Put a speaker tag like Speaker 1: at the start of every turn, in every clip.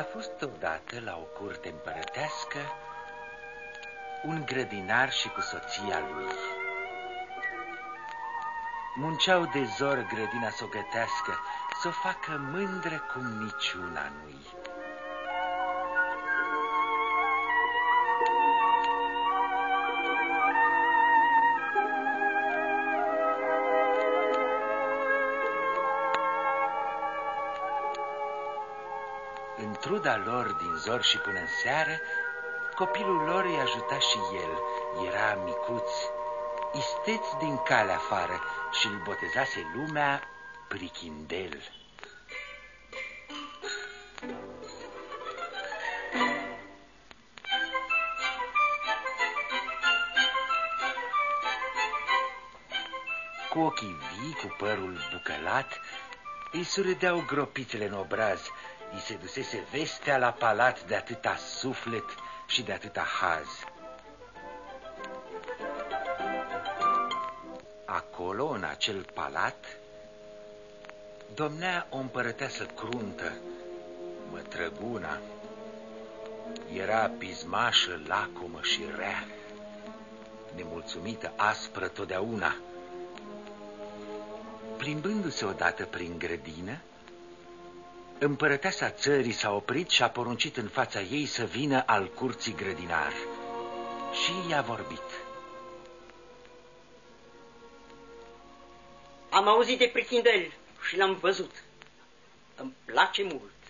Speaker 1: A fost odată la o curte împărătească un grădinar și cu soția lui. Munceau de zor grădina să o gătească, să o facă mândră cum niciuna nu-i. În truda lor din zor și până în seară, copilul lor îi ajuta și el. Era micuț, isteț din cale afară și îl botezase lumea Prichindel. Cu ochii vii, cu părul bucălat, îi surâdeau gropițele în obraz, îi se dusese vestea la palat de atâta suflet și de atâta haz. Acolo, în acel palat, domnea o împărăteasă cruntă, mătrăguna. Era pismașă, lacomă și rea, nemulțumită, aspră totdeauna. Plimbându-se odată prin grădină, Împărăteasa țării s-a oprit și a poruncit în fața ei să vină al curții grădinar. Și i-a vorbit.
Speaker 2: Am auzit de Prichindel și l-am văzut. Îmi place mult.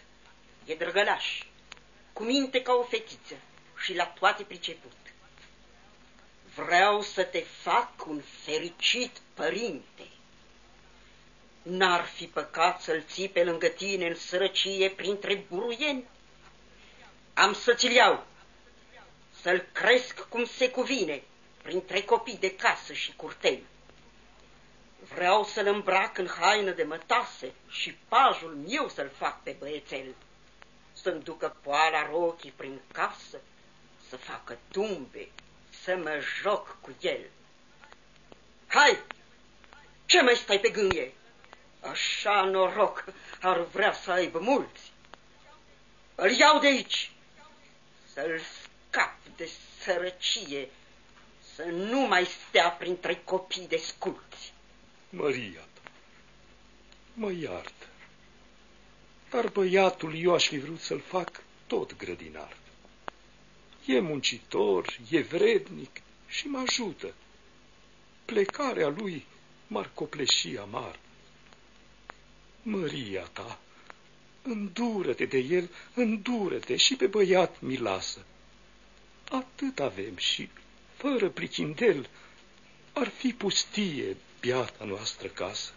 Speaker 2: E drăgălaș, cu minte ca o fetiță și la toate priceput. Vreau să te fac un fericit părinte. N-ar fi păcat să-l ții pe lângă tine în sărăcie printre buruieni? Am să ți iau, să-l cresc cum se cuvine, printre copii de casă și curteni. Vreau să-l îmbrac în haină de mătase și pajul meu să-l fac pe băiețel. Să-mi ducă poala rochii prin casă, să facă tumbe, să mă joc cu el. Hai, ce mai stai pe gândie? Așa noroc ar vrea să aibă mulți. Îl iau de aici, să-l scap de sărăcie, să nu mai stea printre copii de sculți.
Speaker 3: Maria ta, mă iartă, dar băiatul eu aș fi vrut să-l fac tot grădinar. E muncitor, e vrednic și mă ajută. Plecarea lui m-ar copleși amar. Măria ta, îndură-te de el, îndură-te și pe băiat mi lasă. Atât avem și, fără prichindel, ar fi pustie biata noastră casă.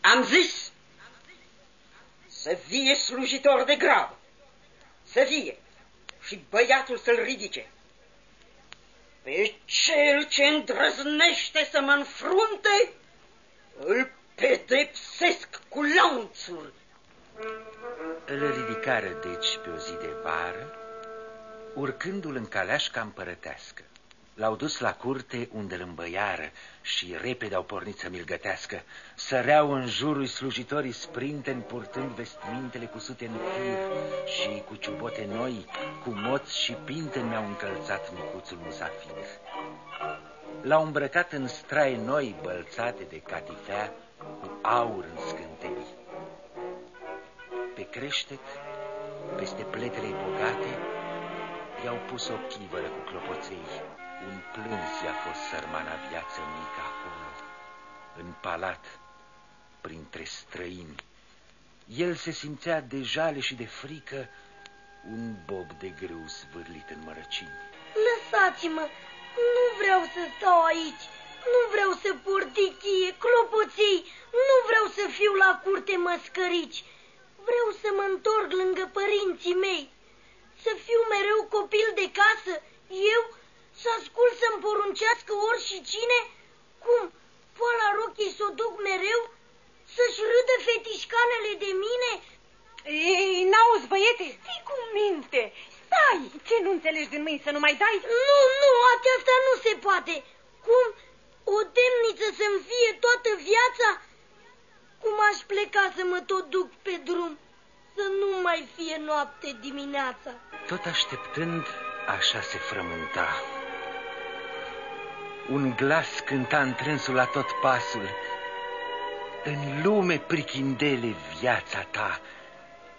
Speaker 2: Am zis să fie slujitor de grab, să fie și băiatul să-l ridice. Pe cel ce îndrăznește să mă înfrunte, îl pedepsesc cu lanțuri.
Speaker 1: Îl ridicară deci pe o zi de vară, urcându-l în caleașca împărătească. L-au dus la curte unde îl îmbăiară și repede au pornit să mi-l gătească. Săreau în jurul slujitorii sprinteni purtând vestmintele cusute în fir și cu ciubote noi, cu moți și pinte mi-au încălțat micuțul musafir. L-au îmbrăcat în strai noi bălțate de catifea cu aur în scânteii. Pe creștet, peste pletele bogate, i-au pus o chivără cu clopoței. Un plâns i-a fost sărmana viață mică acolo, în palat, printre străini. El se simțea de jale și de frică un bob de grâu zvârlit în mărăcini.
Speaker 4: Lăsați-mă, nu vreau să stau aici. Nu vreau să portichie, clopoței, nu vreau să fiu la curte măscărici. Vreau să mă întorc lângă părinții mei, să fiu mereu copil de casă, eu să ascult să-mi poruncească ori și cine, cum, poala rochii să o duc mereu, să-și râdă fetișcanele de mine?
Speaker 5: Ei, n-auzi, băiete, stii cu minte, stai, ce nu înțelegi din mâini să nu mai dai?
Speaker 4: Nu, nu, aceasta nu se poate. Cum o temniță să-mi fie toată viața? Cum aș pleca să mă tot duc pe drum? să nu mai fie noapte dimineața.
Speaker 1: Tot așteptând, așa se frământa. Un glas cânta întrânsul la tot pasul. În lume prichindele viața ta,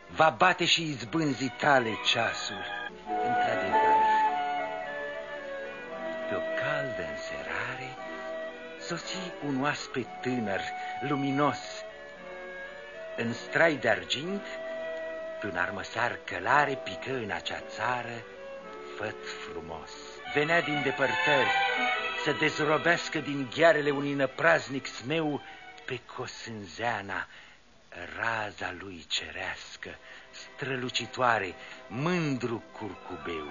Speaker 1: va bate și izbânzii tale ceasul. Într-adevăr, sosi un oaspet tânăr, luminos. În strai de argint, pe un armăsar călare pică în acea țară făt frumos. Venea din depărtări să dezrobească din ghearele unui năpraznic smeu pe Cosânzeana, raza lui cerească, strălucitoare, mândru curcubeu.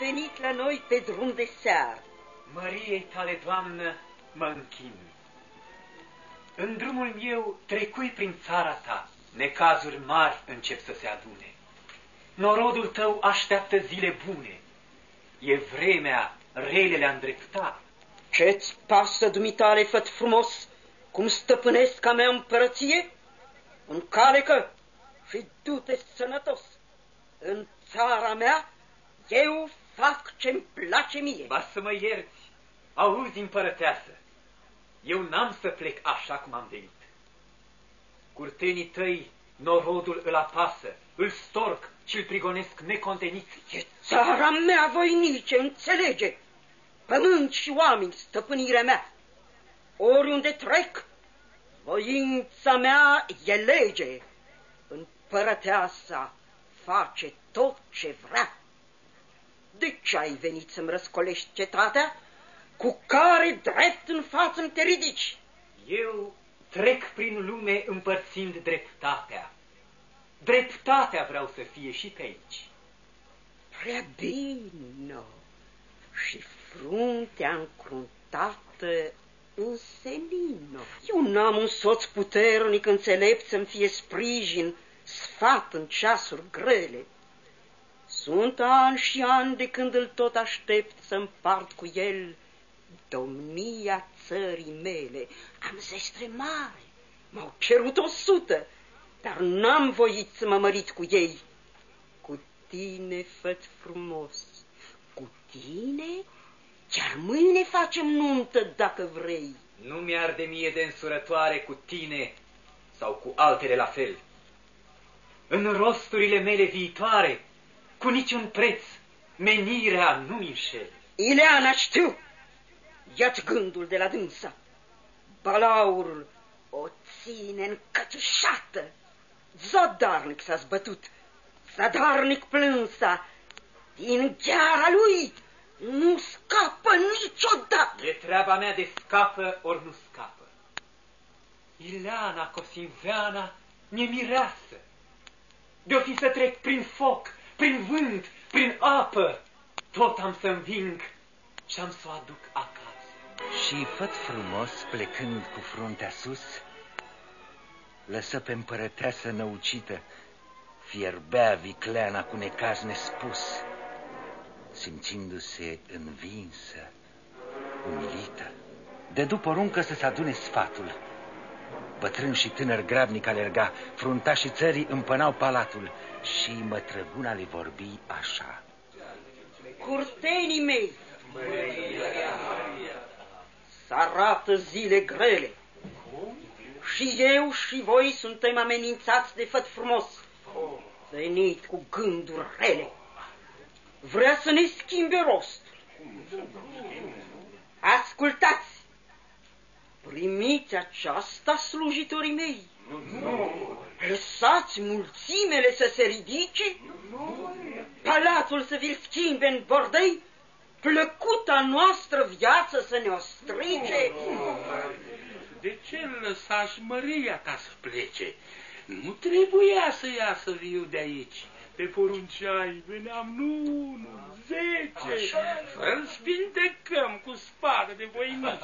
Speaker 2: Venit la noi pe drum de seară.
Speaker 6: Măriei tale, Doamnă, mă închin. În drumul meu trecui prin țara ta, necazuri mari încep să se adune. Norodul tău așteaptă zile bune, e vremea relele a îndrepta.
Speaker 2: Ce-ți pasă, dumitale, făt frumos, cum stăpânesc a mea împărăție? Încalecă și du-te sănătos. În țara mea eu fac ce-mi place mie.
Speaker 6: Ba să mă ierți, auzi împărăteasă, eu n-am să plec așa cum am venit. Curtenii tăi norodul îl apasă, îl storc și îl prigonesc necontenit.
Speaker 2: E țara mea voinice, înțelege, pământ și oameni, stăpânirea mea. Oriunde trec, voința mea e lege, împărăteasa face tot ce vrea. De ce ai venit să-mi răscolești cetatea? Cu care drept în față te ridici?
Speaker 6: Eu trec prin lume împărțind dreptatea. Dreptatea vreau să fie și pe aici.
Speaker 2: Prea bine, și fruntea încruntată în senină. Eu n-am un soț puternic înțelept să-mi fie sprijin, sfat în ceasuri grele. Sunt ani și ani de când îl tot aștept să împart cu el domnia țării mele. Am zestre mare, m-au cerut o sută, dar n-am voit să mă mărit cu ei. Cu tine, făt frumos, cu tine chiar mâine facem nuntă dacă vrei.
Speaker 6: Nu mi-ar de mie de însurătoare cu tine sau cu altele la fel. În rosturile mele viitoare, cu niciun preț, menirea nu înșel.
Speaker 2: Ileana, știu, ia-ți gândul de la dânsa. Balaurul o ține încătușată. Zadarnic s-a zbătut, zadarnic plânsa. Din gheara lui nu scapă niciodată.
Speaker 6: E treaba mea de scapă ori nu scapă. Ileana Cosinveana mi-e mireasă. De-o fi să trec prin foc, prin vânt, prin apă, tot am să înving și am să o aduc acasă.
Speaker 1: Și făt frumos, plecând cu fruntea sus, lăsă pe împărăteasă năucită, fierbea vicleana cu necaz nespus, simțindu-se învinsă, umilită. De după poruncă să se adune sfatul. Bătrân și tânăr grabnic alerga, fruntașii țării împănau palatul și mătrăguna le vorbi așa.
Speaker 2: Curtenii mei, să arată zile grele. Și eu și voi suntem amenințați de făt frumos, venit cu gânduri rele. Vrea să ne schimbe rost. Ascultați! Primiți aceasta, slujitorii mei. Lăsați mulțimele să se ridice, palatul să vi-l schimbe în bordei, plăcuta noastră viață să ne-o strice.
Speaker 7: De ce lăsași Maria ta să plece? Nu trebuia să iasă viu de aici. Te porunceai, veneam nu unu, zece, să-l spintecăm cu spadă de voinici.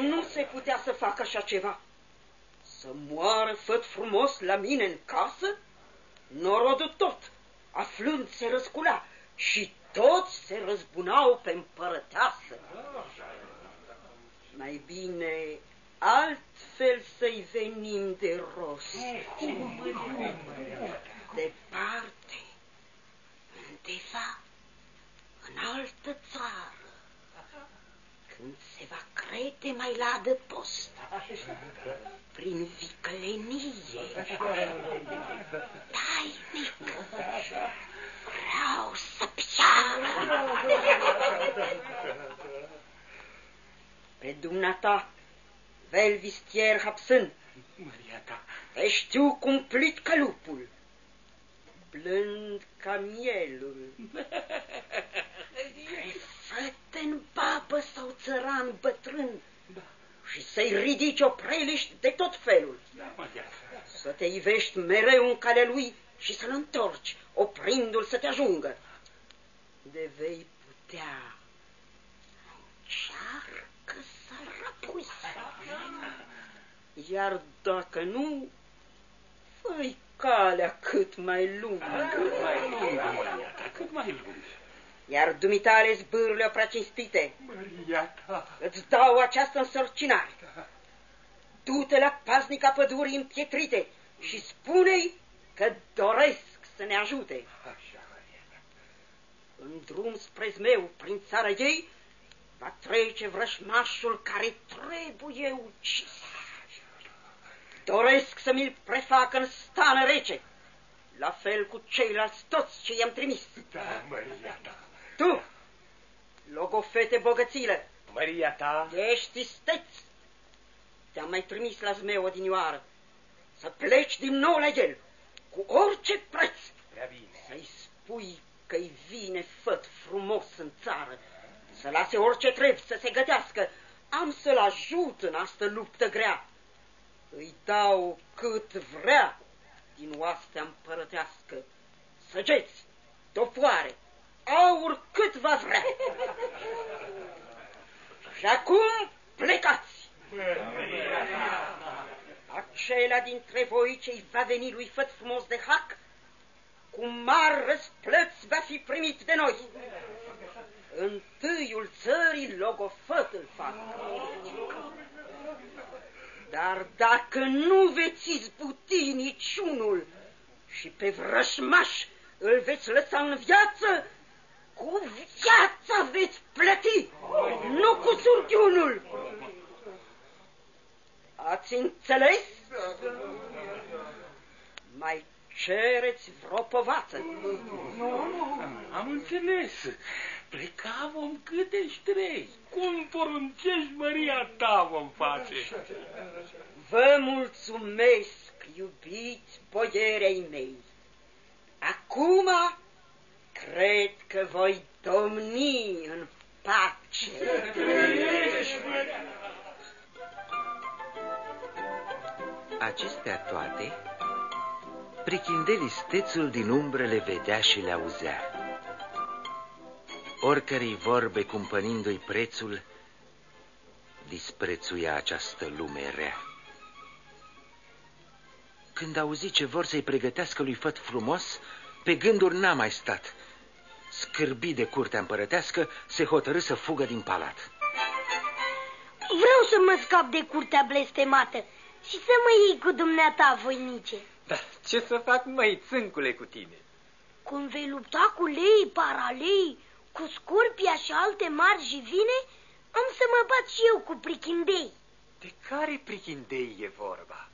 Speaker 2: Nu se putea să facă așa ceva. Să moară făt frumos la mine în casă? Norodul tot, aflând, se răscula și toți se răzbunau pe împărăteasă. Mai bine altfel să-i venim de rost. Departe, undeva, în altă țară, când se va crede mai la adăpost, prin viclenie, tainic, vreau să piară. Pe dumneata, Velvistier Hapsân,
Speaker 7: Maria ta,
Speaker 2: te știu cumplit ca lupul, blând ca mielul. Refătă în babă sau țăran bătrân și să-i ridici o preliști de tot felul.
Speaker 7: da, Maria ta.
Speaker 2: Să te ivești mereu în calea lui și să-l întorci, oprindu-l să te ajungă. De vei putea, încearcă să răpui. Iar dacă nu, fă calea cât mai lungă.
Speaker 7: Mai lungă, Maria ta, cât mai lungă.
Speaker 2: Iar dumitale zbârle prea cinstite,
Speaker 7: Maria ta,
Speaker 2: îți dau această însărcinare. Du-te la paznica pădurii împietrite și spune-i că doresc să ne ajute.
Speaker 7: așa, Maria ta.
Speaker 2: În drum spre zmeu, prin țara ei, va trece vrășmașul care trebuie ucis. Doresc să mi-l prefac în stană rece, la fel cu ceilalți toți ce i-am trimis.
Speaker 7: Da, Maria ta.
Speaker 2: Tu, logofete bogățile,
Speaker 6: Maria ta,
Speaker 2: ești isteț. Te-am mai trimis la zmeu odinioară, să pleci din nou la el, cu orice preț.
Speaker 6: prea bine.
Speaker 2: Să-i spui că-i vine făt frumos în țară, să lase orice trebuie să se gătească. Am să-l ajut în asta luptă grea. Îi dau cât vrea din oastea împărătească. Săgeți, topoare, aur cât va vrea. Și acum plecați. Acela dintre voi ce-i va veni lui făt frumos de hac, cu mari răsplăți va fi primit de noi. Întâiul țării logofăt îl fac. Dar dacă nu veți izbuti niciunul și pe vrășmaș îl veți lăsa în viață, cu viața veți plăti, nu cu surghiunul. Ați înțeles? Mai cereți vreo povață?
Speaker 7: Am înțeles. Pleca vom câte ștrei. Cum poruncești, Maria ta vom face.
Speaker 2: Vă mulțumesc, iubiți boierei mei. Acum cred că voi domni în pace.
Speaker 1: Acestea toate, prichindeli stețul din umbră le vedea și le auzea. Oricărei vorbe cumpănindu-i prețul, disprețuia această lume rea. Când auzi ce vor să-i pregătească lui făt frumos, pe gânduri n-a mai stat. Scârbi de curtea împărătească, se hotărâ să fugă din palat.
Speaker 4: Vreau să mă scap de curtea blestemată și să mă iei cu dumneata, voinice.
Speaker 6: Dar ce să fac, măi, țâncule, cu tine?
Speaker 4: Cum vei lupta cu lei, paralei, cu scorpia și alte mari jivine, am să mă bat și eu cu prichindei.
Speaker 6: De care prichindei e vorba?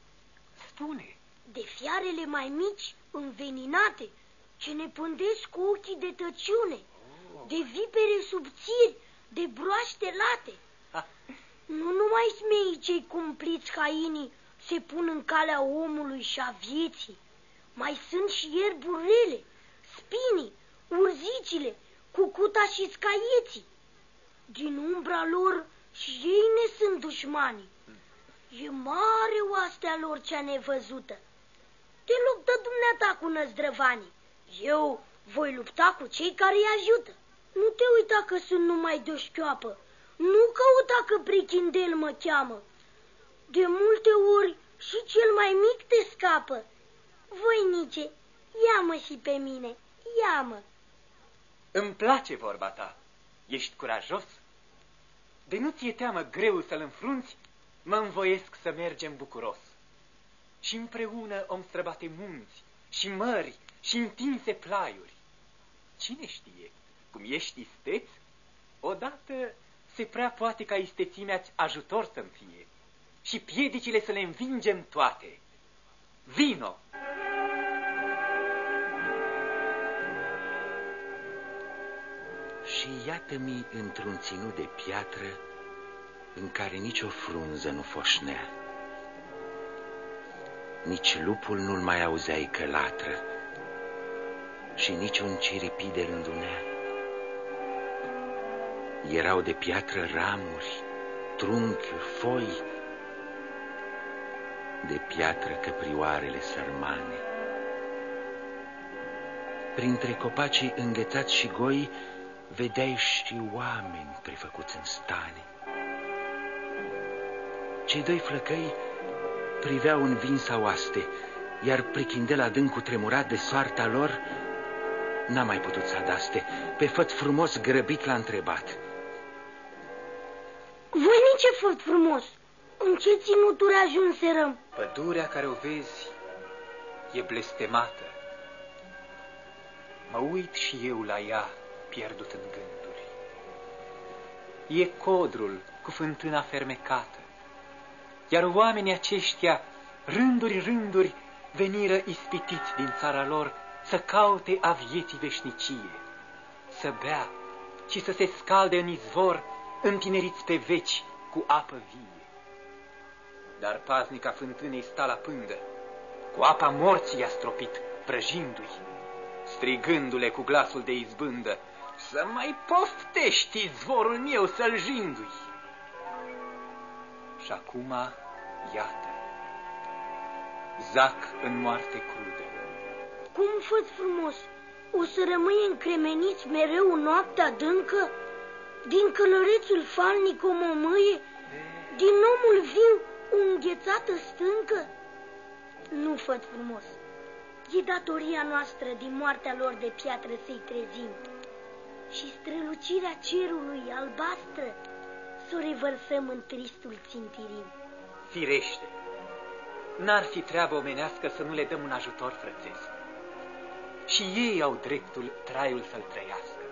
Speaker 6: Spune.
Speaker 4: De fiarele mai mici, înveninate, ce ne pândesc cu ochii de tăciune, de vipere subțiri, de broaște late. Nu numai smeii cei cumpliți hainii se pun în calea omului și a vieții. Mai sunt și ierburile, spinii, urzicile, cucuta și scaieții. Din umbra lor și ei ne sunt dușmanii. E mare oastea lor cea nevăzută. Te luptă dumneata cu năzdrăvanii. Eu voi lupta cu cei care îi ajută. Nu te uita că sunt numai de o șchioapă. Nu căuta că prichindel mă cheamă. De multe ori și cel mai mic te scapă. Voinice, ia-mă și pe mine, ia-mă.
Speaker 6: Îmi place vorba ta. Ești curajos? De nu ți-e teamă greu să-l înfrunți, mă învoiesc să mergem bucuros. Și împreună om străbate munți și mări și întinse plaiuri. Cine știe, cum ești isteț, odată se prea poate ca istețimea ajutor să-mi fie și piedicile să le învingem toate. Vino!
Speaker 1: Și iată-mi într-un ținut de piatră în care nicio frunză nu foșnea. Nici lupul nu-l mai auzeai că latră și nici un ciripi de rândunea. Erau de piatră ramuri, trunchiuri, foi, de piatră căprioarele sărmane. Printre copacii înghețați și goi, vedeai și oameni prefăcuți în stane. Cei doi flăcăi priveau în vin sau aste, iar prichindel adânc cu tremurat de soarta lor, n-a mai putut să adaste, pe făt frumos grăbit l-a întrebat.
Speaker 4: Voi nici ce făt frumos? În ce ținuturi ajunserăm?
Speaker 6: Pădurea care o vezi e blestemată. Mă uit și eu la ea, pierdut în gânduri. E codrul cu fântâna fermecată, iar oamenii aceștia, rânduri, rânduri, veniră ispitiți din țara lor să caute a vieții veșnicie, să bea și să se scalde în izvor, întineriți pe veci cu apă vie. Dar paznica fântânei sta la pândă, cu apa morții i-a stropit, prăjindu-i, strigându-le cu glasul de izbândă, să mai poftești izvorul meu săljindu-i. Și acum, iată, zac în moarte crudă.
Speaker 4: Cum făt frumos? O să rămâi încremeniți mereu în noaptea adâncă? Din călărețul falnic o mămâie? Din omul viu o înghețată stâncă? Nu făt frumos. E datoria noastră din moartea lor de piatră să-i trezim și strălucirea cerului albastră să o revărsăm în tristul țintirim.
Speaker 6: Firește, n-ar fi treabă omenească să nu le dăm un ajutor frățesc. Și ei au dreptul traiul să-l trăiască.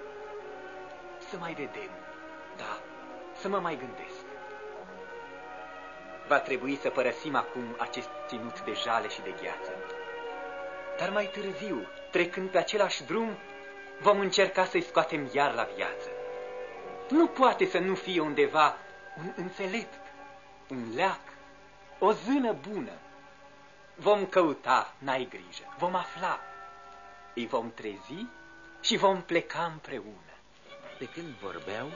Speaker 6: Să mai vedem, da, să mă mai gândesc. Va trebui să părăsim acum acest ținut de jale și de gheață. Dar mai târziu, trecând pe același drum, vom încerca să-i scoatem iar la viață. Nu poate să nu fie undeva un înțelept, un leac, o zână bună. Vom căuta, n-ai grijă, vom afla, îi vom trezi și vom pleca împreună.
Speaker 1: Pe când vorbeau,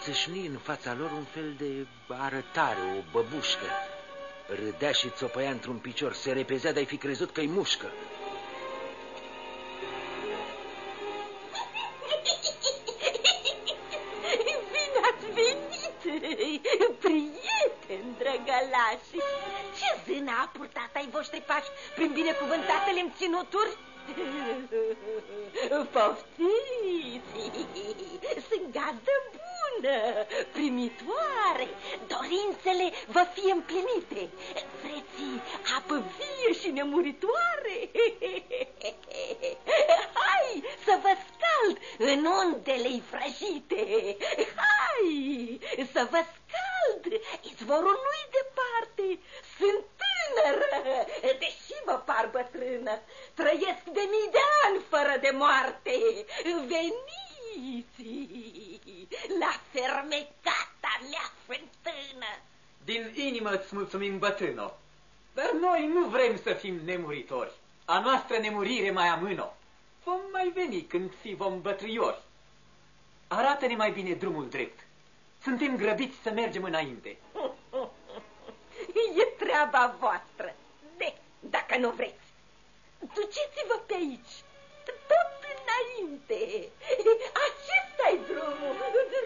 Speaker 1: țâșni în fața lor un fel de arătare, o băbușcă. Râdea și țopăia într-un picior, se repezea de-ai fi crezut că-i mușcă.
Speaker 5: Drăgălași! Ce zână a purtat ai voștri pași prin binecuvântatele-mi ținuturi? Poftiți! Sunt gazdă bună, primitoare, dorințele vă fie împlinite, vreți apă vie și nemuritoare? Hai să vă scald în undele frăjite, hai să vă scald, izvorul nu-i departe, sunt tânără, deși mă par bătrână, trăiesc de mii de ani fără de moarte, veniți la fermecata mea fântână.
Speaker 6: Din inimă îți mulțumim, bătrâno, dar noi nu vrem să fim nemuritori. A noastră nemurire mai amână. Vom mai veni când fi vom bătrâiori. Arată-ne mai bine drumul drept. Suntem grăbiți să mergem înainte.
Speaker 5: E treaba voastră. De, dacă nu vreți. Duceți-vă pe aici, tot înainte. Acesta-i drumul,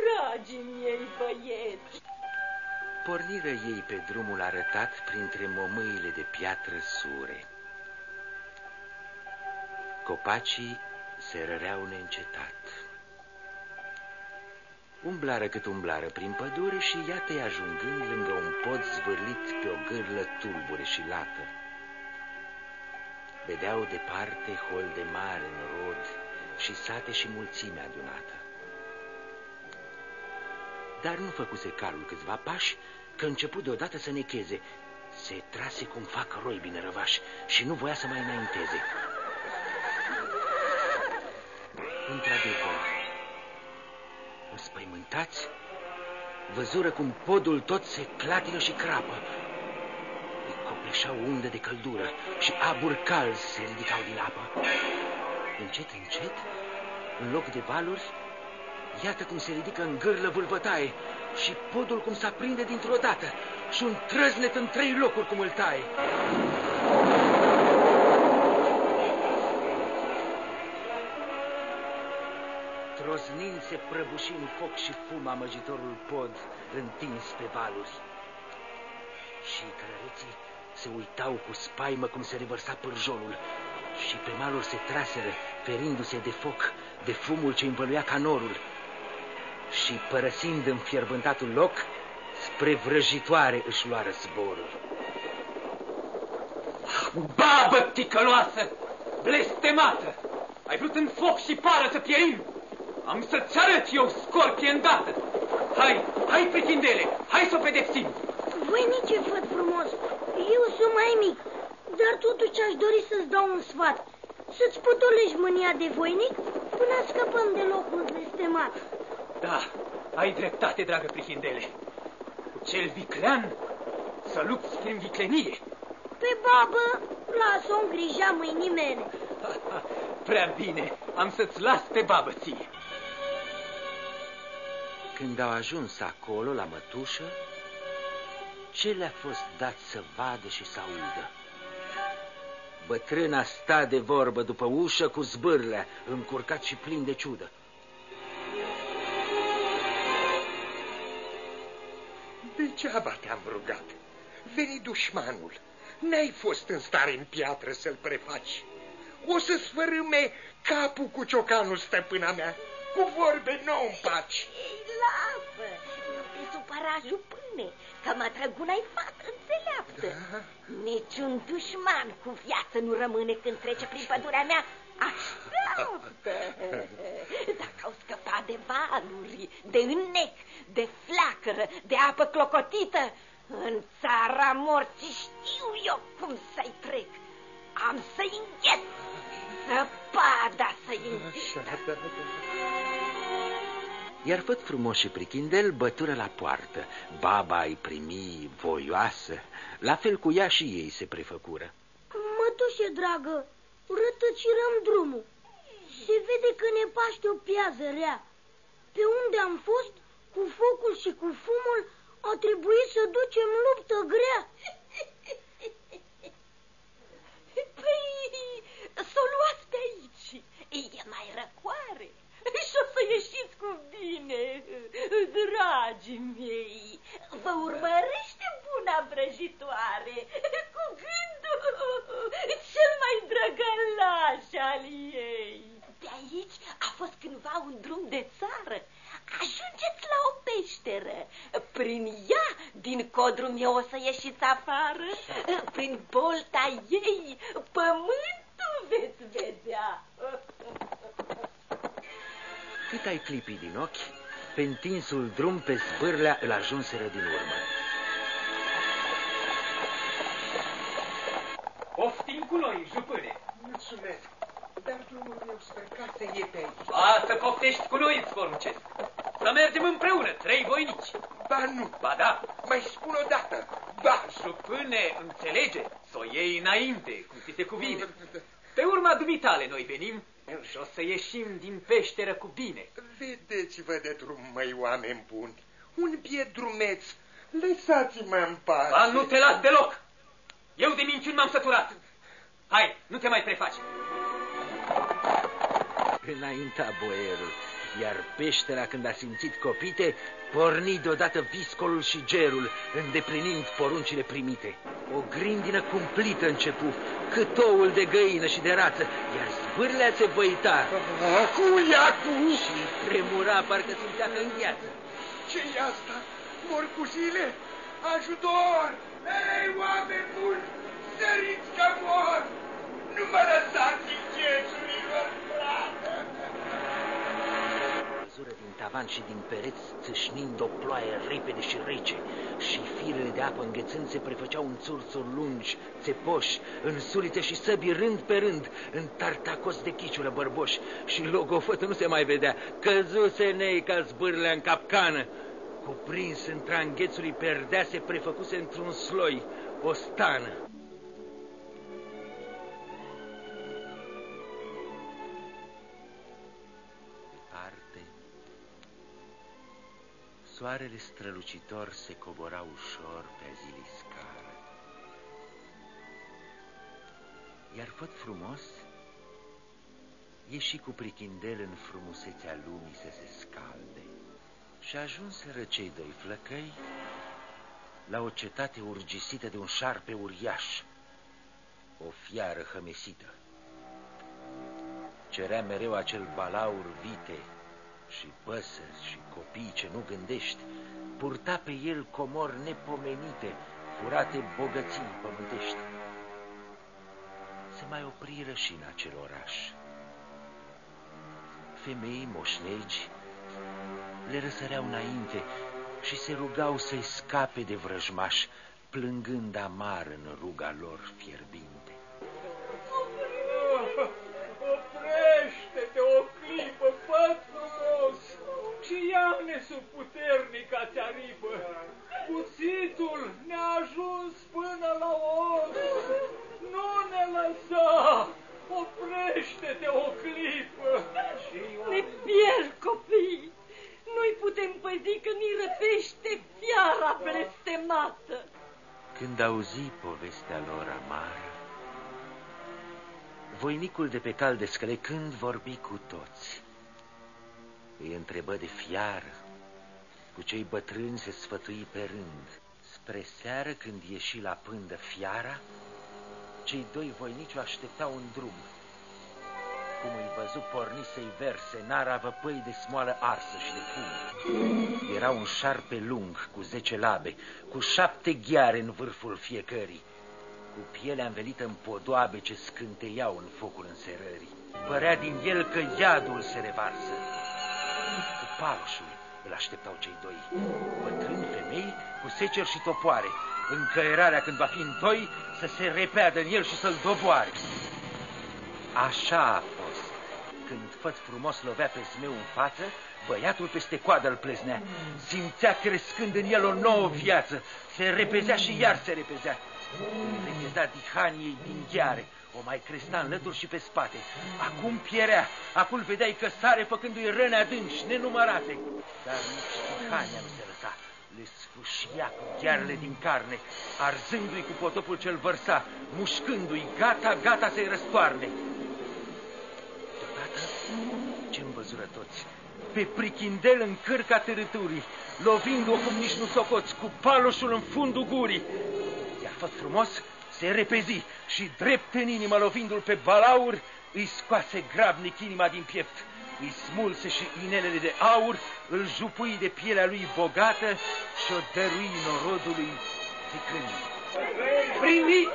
Speaker 5: dragii mei băieți.
Speaker 1: Porniră ei pe drumul arătat printre momâile de piatră sure. Copacii se răreau neîncetat. Umblară cât umblară prin pădure și iată-i ajungând lângă un pod zvârlit pe o gârlă tulbure și lată. Vedeau departe holde mare în rod și sate și mulțime adunată. Dar nu făcuse calul câțiva pași, că început deodată să necheze. Se trase cum fac roi bine răvași și nu voia să mai înainteze. Într-adevăr, înspăimântați, văzură cum podul tot se clatină și crapă. Îi copleșau unde de căldură și aburi calzi se ridicau din apă. Încet, încet, în loc de valuri, iată cum se ridică în gârlă vâlvătaie și podul cum s-a prinde dintr-o dată și un trăznet în trei locuri cum îl taie. Trosnind se prăbuși în foc și fum amăgitorul pod întins pe valuri. Și călăreții se uitau cu spaimă cum se revărsa pârjolul și pe malul se traseră, ferindu-se de foc, de fumul ce învăluia canorul. Și părăsind înfierbântatul loc, spre vrăjitoare își luară zborul.
Speaker 6: Babă ticăloasă, blestemată! Ai vrut în foc și pară să pierim! Am să-ți țarăt eu scorpie îndată! Hai, hai, prichindele, hai să o pedepsim!
Speaker 4: Voinice, făt frumos, eu sunt mai mic, dar totuși aș dori să-ți dau un sfat. Să-ți potolești mânia de voinic până scăpăm de locul blestemat.
Speaker 6: Da, ai dreptate, dragă prichindele. Cu cel viclean să lupți prin viclenie.
Speaker 4: Pe babă, las-o în grija mâinii mele.
Speaker 6: Prea bine, am să-ți las pe babă ție.
Speaker 1: Când au ajuns acolo, la mătușă, ce le-a fost dat să vadă și să audă? Bătrâna sta de vorbă după ușă cu zbârlea, încurcat și plin de ciudă.
Speaker 8: Degeaba te-am rugat. Veni dușmanul. N-ai fost în stare în piatră să-l prefaci. O să sfărâme capul cu ciocanul stăpâna mea. Cu vorbe nu în paci.
Speaker 5: Ei, lasă! Nu te supăra, jupâne, că mă ai fată înțeleaptă. Da. Niciun dușman cu viață nu rămâne când trece prin pădurea mea. Așteaptă! Dacă au scăpat de valuri, de înnec, de flacără, de apă clocotită, în țara morții știu eu cum să-i trec. Am să-i înghet, zăpada să-i înghet.
Speaker 1: Iar văd frumos și prichindel bătură la poartă. Baba îi primi voioasă, la fel cu ea și ei se prefăcură.
Speaker 4: Mătușe dragă, rătăcirăm drumul. Se vede că ne paște o piază rea. Pe unde am fost, cu focul și cu fumul, a trebuit să ducem luptă grea.
Speaker 5: Păi, să o luați pe aici. E mai răcoare. Și o să ieșiți cu bine, dragii mei. Vă urmărește buna vrăjitoare cu gândul cel mai drăgălaș al ei. De aici a fost cândva un drum de țară. Ajungeți la o peșteră. Prin ea, din codrul meu, o să ieșiți afară. Prin bolta ei, pământul
Speaker 1: Cât ai clipi din ochi, pe întinsul drum pe zbârlea îl ajunseră din urmă.
Speaker 6: Poftim cu noi, jupâne.
Speaker 8: Mulțumesc, dar drumul meu spre casă e pe aici.
Speaker 6: A, să poftești cu noi, îți poruncesc. Să mergem împreună, trei voinici.
Speaker 8: Ba nu.
Speaker 6: Ba da.
Speaker 8: Mai spun o dată. Ba.
Speaker 6: Jupâne, înțelege, să o iei înainte, cum ți se cuvine. Pe urma dumitale noi venim și o să ieșim din peșteră cu bine.
Speaker 8: Vedeți-vă de drum, măi, oameni buni. Un biet drumeț. Lăsați-mă în pace.
Speaker 6: Ba, nu te las deloc. Eu de minciuni m-am săturat. Hai, nu te mai prefaci.
Speaker 1: Înainta boierul, iar peștera când a simțit copite, porni deodată viscolul și gerul, îndeplinind poruncile primite. O grindină cumplită începu, cât oul de găină și de rață, iar zbârlea se băita.
Speaker 8: Acu, iacu!
Speaker 1: Și tremura, parcă simțea că îngheață.
Speaker 8: Ce-i asta? Mor cu zile? Ajutor! Ei, oameni buni, săriți că mor! Nu mă lăsați din chețurilor,
Speaker 1: tavan și din pereți țâșnind o ploaie repede și rece și firele de apă înghețând se prefăceau în țurțuri lungi, țepoși, în sulițe și săbi rând pe rând, în tartacos de chiciură bărboși și logofătă nu se mai vedea, căzuse nei ca zbârlea în capcană. Cuprins în tranghețului perdea se prefăcuse într-un sloi, o stană. Soarele strălucitor se cobora ușor pe zilii scară. Iar făt frumos ieși cu prichindel în frumusețea lumii să se scalde. Și ajunseră cei doi flăcăi la o cetate urgisită de un șarpe uriaș, o fiară hămesită. Cerea mereu acel balaur vite și păsări și copii ce nu gândești, purta pe el comori nepomenite, furate bogății pământești. Se mai opriră și în acel oraș. Femei moșnegi le răsăreau înainte și se rugau să-i scape de vrăjmaș, plângând amar în ruga lor fierbinte.
Speaker 7: Și ia-ne sub puternica țaripă. Cuțitul ne-a ajuns până la os. Nu ne lăsa! Oprește-te o clipă!
Speaker 5: Ne pierd, copii! Nu-i putem păzi că ni răpește fiara blestemată.
Speaker 1: Când auzi povestea lor amară, voinicul de pe cal descălecând vorbi cu toți. Îi întrebă de fiară, cu cei bătrâni se sfătui pe rând. Spre seară, când ieși la pândă fiara, cei doi voinici o așteptau în drum. Cum îi văzu porni să-i verse nara văpăi de smoală arsă și de fum. Era un șarpe lung cu zece labe, cu șapte ghiare în vârful fiecării, cu pielea învelită în podoabe ce scânteiau în focul înserării. Părea din el că iadul se revarsă. Cu paloșul îl așteptau cei doi, bătrâni femei cu seceri și topoare, încăierarea când va fi în toi să se repeadă în el și să-l doboare. Așa a fost. Când făt frumos lovea pe zmeu în față, băiatul peste coadă îl pleznea. Simțea crescând în el o nouă viață. Se repezea și iar se repezea. Repeza dihaniei din gheare. O mai cresta în lături și pe spate. Acum pierea. Acum vedeai că sare făcându-i răni adânci, nenumărate. Dar nici dihania nu se lăsa le sfâșia cu ghearele din carne, arzându-i cu potopul cel vărsa, mușcându-i, gata, gata să-i răstoarne. Deodată, ce-mi văzură toți, pe prichindel în cârca târâturii, lovindu-o cum nici nu socoți, cu paloșul în fundul gurii. Iar făt frumos se repezi și drept în inimă lovindu-l pe balaur, îi scoase grabnic inima din piept îi smulse și inelele de aur, îl jupui de pielea lui bogată și o dărui norodului zicând.
Speaker 6: Primi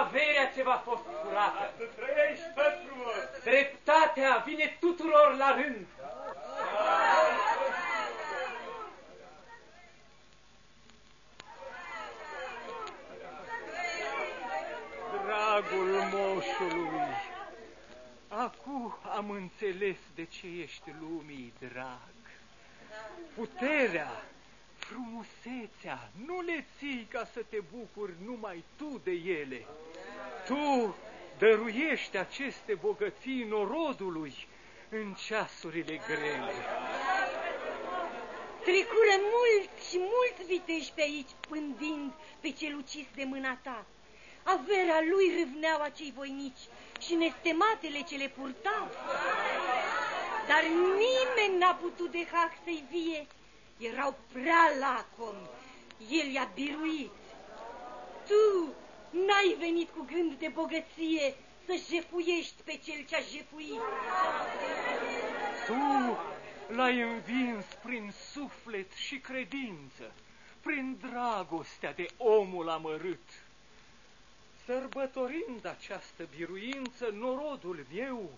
Speaker 6: averea ce v-a fost furată. Dreptatea vine tuturor la rând.
Speaker 7: Dragul moșului, Acum am înțeles de ce ești lumii drag. Puterea, frumusețea, nu le ții ca să te bucuri numai tu de ele. Tu dăruiești aceste bogății norodului în ceasurile grele.
Speaker 4: Trecură mulți, mulți viteși pe aici, pândind pe cel ucis de mâna ta. Averea lui râvneau acei voinici și nestematele ce le purtau. Dar nimeni n-a putut de hac să-i vie. Erau prea lacom. El i-a biruit. Tu, N-ai venit cu gând de bogăție să jefuiești pe cel ce-a jefuit.
Speaker 7: Tu l-ai învins prin suflet și credință, prin dragostea de omul amărât. Sărbătorind această biruință, norodul meu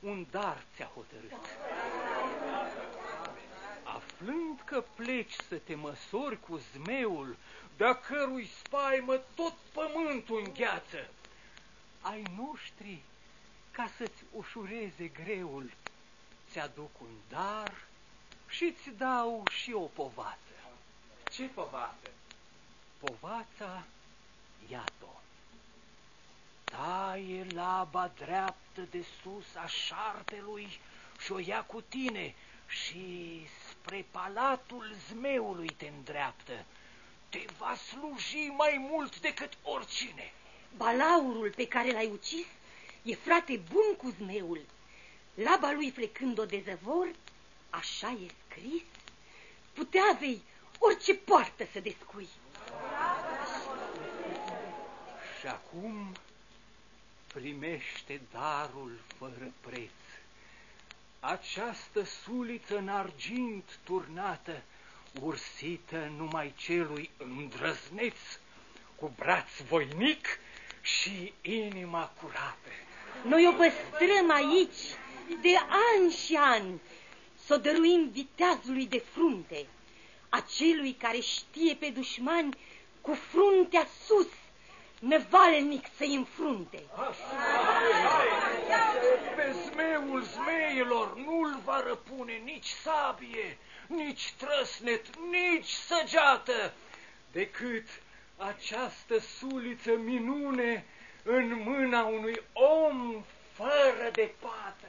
Speaker 7: un dar ți-a hotărât. Aflând că pleci să te măsori cu zmeul, de-a cărui spaimă tot pământul îngheață, ai noștri, ca să-ți ușureze greul, ți-aduc un dar și-ți dau și o povată.
Speaker 6: Ce povată?
Speaker 7: Povața, iată Taie laba dreaptă de sus a șarpelui și o ia cu tine și spre palatul zmeului te îndreaptă. Te va sluji mai mult decât oricine.
Speaker 4: Balaurul pe care l-ai ucis e frate bun cu zmeul. Laba lui flecând-o de zăvor, așa e scris, putea vei orice poartă să descui.
Speaker 7: Și acum primește darul fără preț. Această suliță în argint turnată, ursită numai celui îndrăzneț, cu braț voinic și inima curată.
Speaker 4: Noi o păstrăm aici de ani și ani, să o dăruim viteazului de frunte, acelui care știe pe dușmani cu fruntea sus, nevalnic să-i înfrunte.
Speaker 7: Pe zmeul zmeilor nu-l va răpune nici sabie, nici trăsnet, nici săgeată, decât această suliță minune în mâna unui om fără de pată.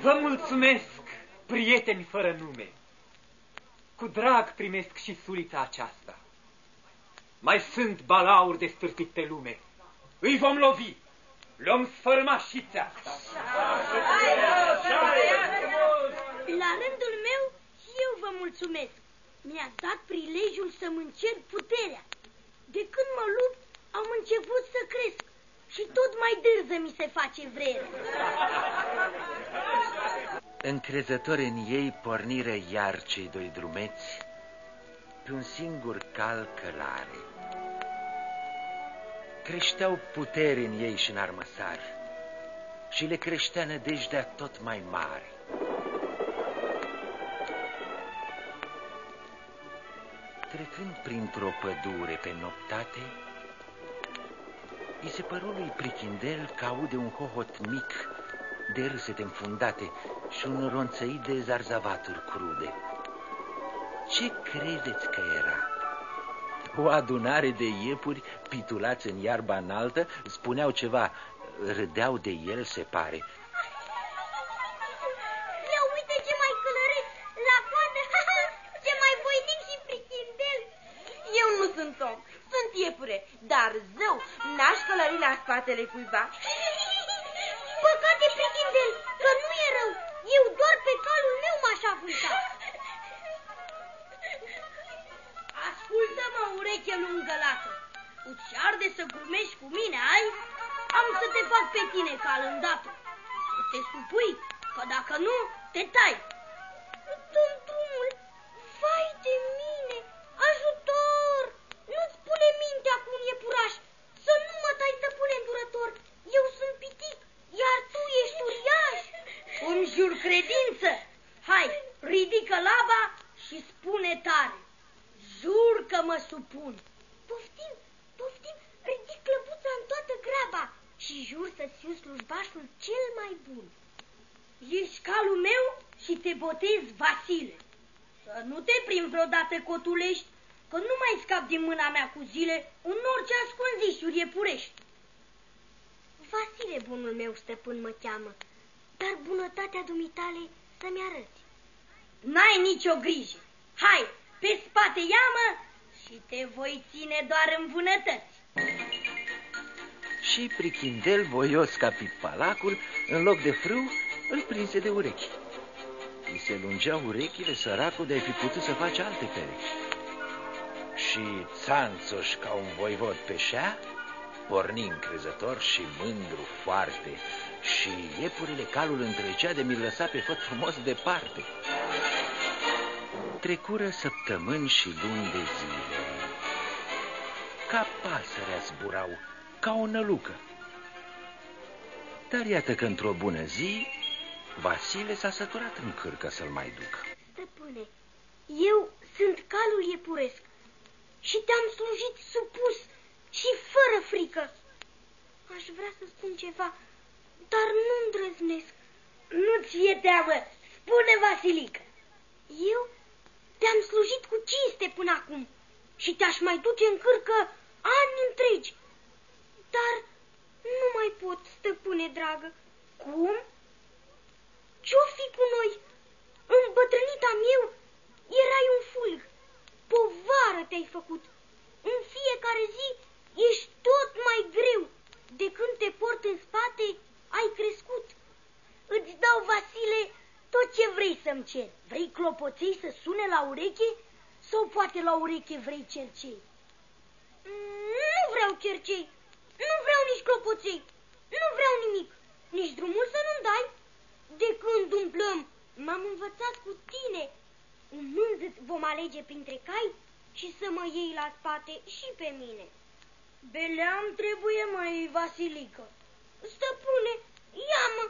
Speaker 6: Vă mulțumesc, prieteni fără nume. Cu drag primesc și sulița aceasta. Mai sunt balauri de stârpit pe lume. Îi vom lovi. Luăm sfărmașița.
Speaker 9: La rândul meu și eu vă mulțumesc. Mi-a dat prilejul să-mi încerc puterea. De când mă lupt, am început să cresc și tot mai dârză mi se face vrere.
Speaker 1: Încrezător în ei pornire iar cei doi drumeți pe un singur cal călare. Creșteau putere în ei și în armăsar și le creștea nădejdea tot mai mare. Trecând printr-o pădure pe noptate, îi se păru lui Prichindel că aude un hohot mic de râsete înfundate și un ronțăit de zarzavaturi crude. Ce credeți că era? O adunare de iepuri pitulați în iarba înaltă spuneau ceva, râdeau de el, se pare.
Speaker 9: Ia uite ce mai călăreț la coadă, ce mai voinic și prichindel.
Speaker 4: Eu nu sunt om, sunt iepure, dar zău, n-aș călări la spatele cuiva.
Speaker 1: Voios ca pipalacul, în loc de frâu, îl prinse de urechi. Îi se lungeau urechile săracul de a fi putut să face alte perechi. și țanțoș ca un voivod pe șea, porni încrezător și mândru foarte, și iepurile calul întrecea de mi lăsa pe făt frumos departe. Trecură săptămâni și luni de zile. Ca pasărea zburau, ca o nălucă. Dar iată că într-o bună zi, Vasile s-a săturat în cârcă să-l mai ducă.
Speaker 4: Stăpâne, eu sunt calul iepuresc și te-am slujit supus și fără frică. Aș vrea să spun ceva, dar nu îndrăznesc. Nu-ți e teamă, spune Vasilică. Eu te-am slujit cu cinste până acum și te-aș mai duce în cârcă ani întregi. Dar nu mai pot, stăpâne dragă. Cum? Ce-o fi cu noi? Îmbătrânita meu erai un fulg. Povară te-ai făcut. În fiecare zi ești tot mai greu. De când te port în spate, ai crescut. Îți dau, Vasile, tot ce vrei să-mi cer. Vrei clopoței să sune la ureche sau poate la ureche vrei cercei? Nu vreau cercei, nu vreau nici clopoței, nu vreau nimic, nici drumul să nu-mi dai. De când umblăm, m-am învățat cu tine. Un mânzăt vom alege printre cai și să mă iei la spate și pe mine. Beleam trebuie, mai Vasilică. Stăpâne, ia-mă,